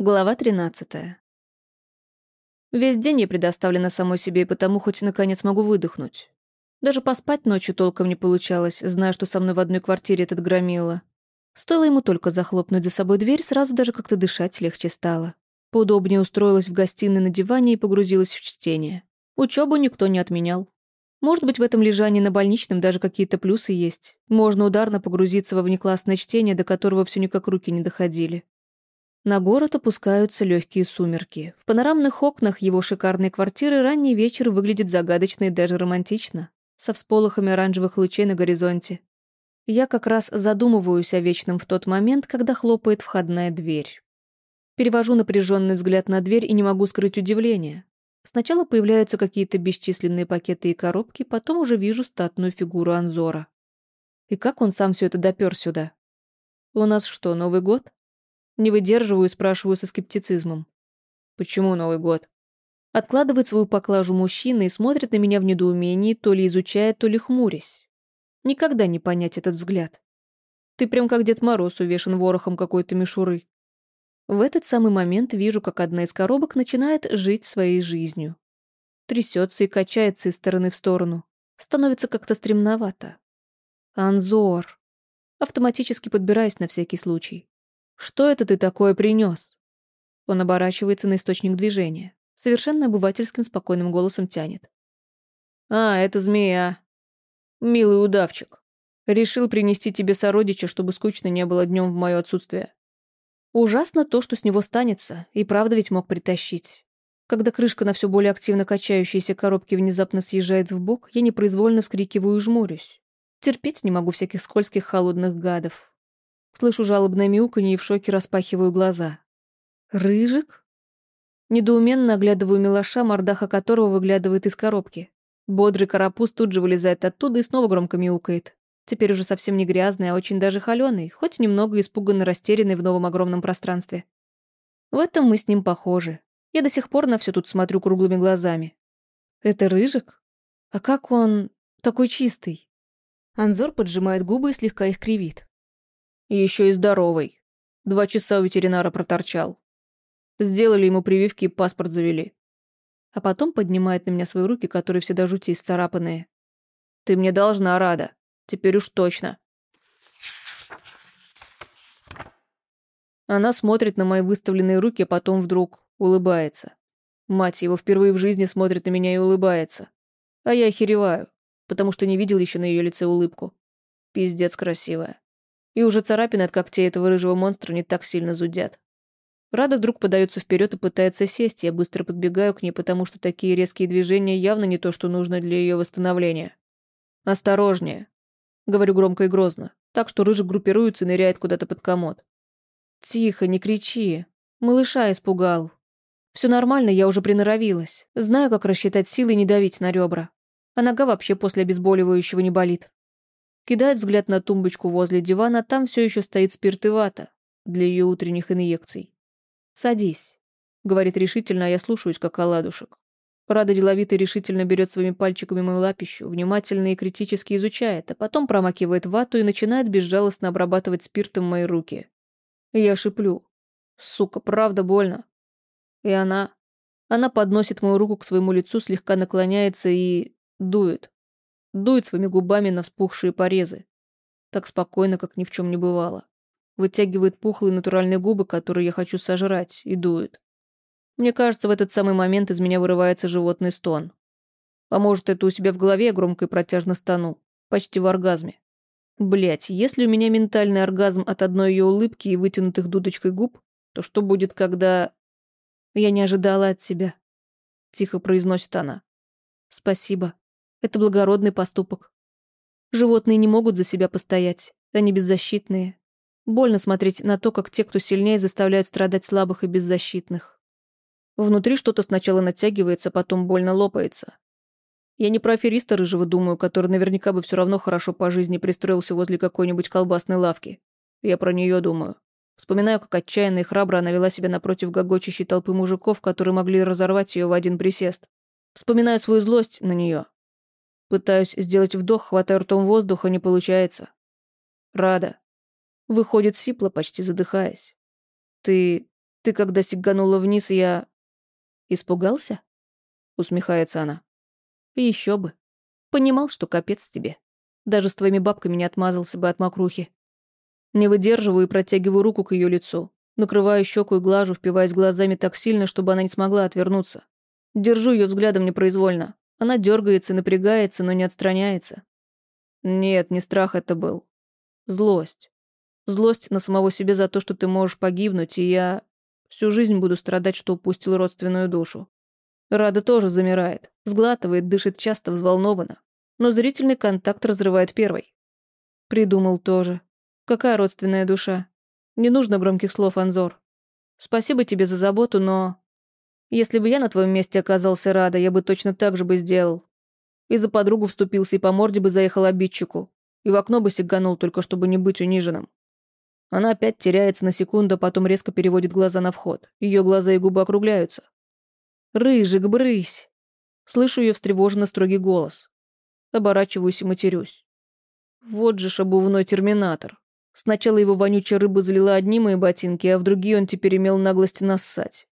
Глава 13. Весь день я предоставлена самой себе, и потому хоть наконец могу выдохнуть. Даже поспать ночью толком не получалось, зная, что со мной в одной квартире этот громила. Стоило ему только захлопнуть за собой дверь, сразу даже как-то дышать легче стало. Поудобнее устроилась в гостиной на диване и погрузилась в чтение. Учебу никто не отменял. Может быть, в этом лежании на больничном даже какие-то плюсы есть. Можно ударно погрузиться во внеклассное чтение, до которого все никак руки не доходили. На город опускаются легкие сумерки. В панорамных окнах его шикарной квартиры ранний вечер выглядит загадочно и даже романтично, со всполохами оранжевых лучей на горизонте. Я как раз задумываюсь о вечном в тот момент, когда хлопает входная дверь. Перевожу напряженный взгляд на дверь и не могу скрыть удивление. Сначала появляются какие-то бесчисленные пакеты и коробки, потом уже вижу статную фигуру Анзора. И как он сам все это допер сюда? У нас что, Новый год? Не выдерживаю и спрашиваю со скептицизмом. «Почему Новый год?» Откладывает свою поклажу мужчина и смотрит на меня в недоумении, то ли изучая, то ли хмурясь. Никогда не понять этот взгляд. Ты прям как Дед Мороз увешан ворохом какой-то мишуры. В этот самый момент вижу, как одна из коробок начинает жить своей жизнью. Трясется и качается из стороны в сторону. Становится как-то стремновато. Анзор. Автоматически подбираюсь на всякий случай. «Что это ты такое принес?» Он оборачивается на источник движения. Совершенно обывательским спокойным голосом тянет. «А, это змея. Милый удавчик. Решил принести тебе сородича, чтобы скучно не было днем в мое отсутствие. Ужасно то, что с него станется, и правда ведь мог притащить. Когда крышка на все более активно качающейся коробке внезапно съезжает в бок, я непроизвольно вскрикиваю и жмурюсь. Терпеть не могу всяких скользких холодных гадов. Слышу жалобное мяуканье и в шоке распахиваю глаза. «Рыжик?» Недоуменно оглядываю милоша, мордаха которого выглядывает из коробки. Бодрый карапуз тут же вылезает оттуда и снова громко мяукает. Теперь уже совсем не грязный, а очень даже холёный, хоть немного испуганно растерянный в новом огромном пространстве. В этом мы с ним похожи. Я до сих пор на все тут смотрю круглыми глазами. Это Рыжик? А как он такой чистый? Анзор поджимает губы и слегка их кривит. Еще и здоровый. Два часа у ветеринара проторчал. Сделали ему прививки и паспорт завели. А потом поднимает на меня свои руки, которые все до жути исцарапанные. Ты мне должна, Рада. Теперь уж точно. Она смотрит на мои выставленные руки, а потом вдруг улыбается. Мать его впервые в жизни смотрит на меня и улыбается. А я охереваю, потому что не видел еще на ее лице улыбку. Пиздец красивая и уже царапины от когтей этого рыжего монстра не так сильно зудят. Рада вдруг подается вперед и пытается сесть, я быстро подбегаю к ней, потому что такие резкие движения явно не то, что нужно для ее восстановления. «Осторожнее», — говорю громко и грозно, так что рыжик группируется и ныряет куда-то под комод. «Тихо, не кричи. Малыша испугал. Все нормально, я уже приноровилась. Знаю, как рассчитать силы и не давить на ребра. А нога вообще после обезболивающего не болит. Кидает взгляд на тумбочку возле дивана, там все еще стоит спирт и вата для ее утренних инъекций. «Садись», — говорит решительно, а я слушаюсь, как оладушек. Рада деловито и решительно берет своими пальчиками мою лапищу, внимательно и критически изучает, а потом промакивает вату и начинает безжалостно обрабатывать спиртом мои руки. Я шиплю. Сука, правда больно. И она... Она подносит мою руку к своему лицу, слегка наклоняется и... дует дует своими губами на вспухшие порезы. Так спокойно, как ни в чем не бывало. Вытягивает пухлые натуральные губы, которые я хочу сожрать, и дует. Мне кажется, в этот самый момент из меня вырывается животный стон. А может, это у себя в голове я громко и протяжно стану. Почти в оргазме. Блять, если у меня ментальный оргазм от одной ее улыбки и вытянутых дудочкой губ, то что будет, когда... Я не ожидала от себя. Тихо произносит она. Спасибо. Это благородный поступок. Животные не могут за себя постоять, они беззащитные. Больно смотреть на то, как те, кто сильнее, заставляют страдать слабых и беззащитных. Внутри что-то сначала натягивается, потом больно лопается. Я не про афериста рыжего думаю, который наверняка бы все равно хорошо по жизни пристроился возле какой-нибудь колбасной лавки. Я про нее думаю. Вспоминаю, как отчаянно и храбро она вела себя напротив гогочащей толпы мужиков, которые могли разорвать ее в один присест. Вспоминаю свою злость на нее, Пытаюсь сделать вдох, хватая ртом воздуха, не получается. Рада. Выходит сипло, почти задыхаясь. Ты... Ты, когда сиганула вниз, я... Испугался? Усмехается она. Еще бы. Понимал, что капец тебе. Даже с твоими бабками не отмазался бы от мокрухи. Не выдерживаю и протягиваю руку к ее лицу. Накрываю щеку и глажу, впиваясь глазами так сильно, чтобы она не смогла отвернуться. Держу ее взглядом непроизвольно. Она дергается напрягается, но не отстраняется. Нет, не страх это был. Злость. Злость на самого себя за то, что ты можешь погибнуть, и я всю жизнь буду страдать, что упустил родственную душу. Рада тоже замирает, сглатывает, дышит часто, взволнованно. Но зрительный контакт разрывает первой. Придумал тоже. Какая родственная душа? Не нужно громких слов, Анзор. Спасибо тебе за заботу, но... Если бы я на твоем месте оказался рада, я бы точно так же бы сделал. И за подругу вступился, и по морде бы заехал обидчику. И в окно бы сиганул, только чтобы не быть униженным. Она опять теряется на секунду, а потом резко переводит глаза на вход. Ее глаза и губы округляются. «Рыжик, брысь!» Слышу ее встревоженно строгий голос. Оборачиваюсь и матерюсь. Вот же шабувной терминатор. Сначала его вонючая рыба залила одни мои ботинки, а в другие он теперь имел наглость нассать.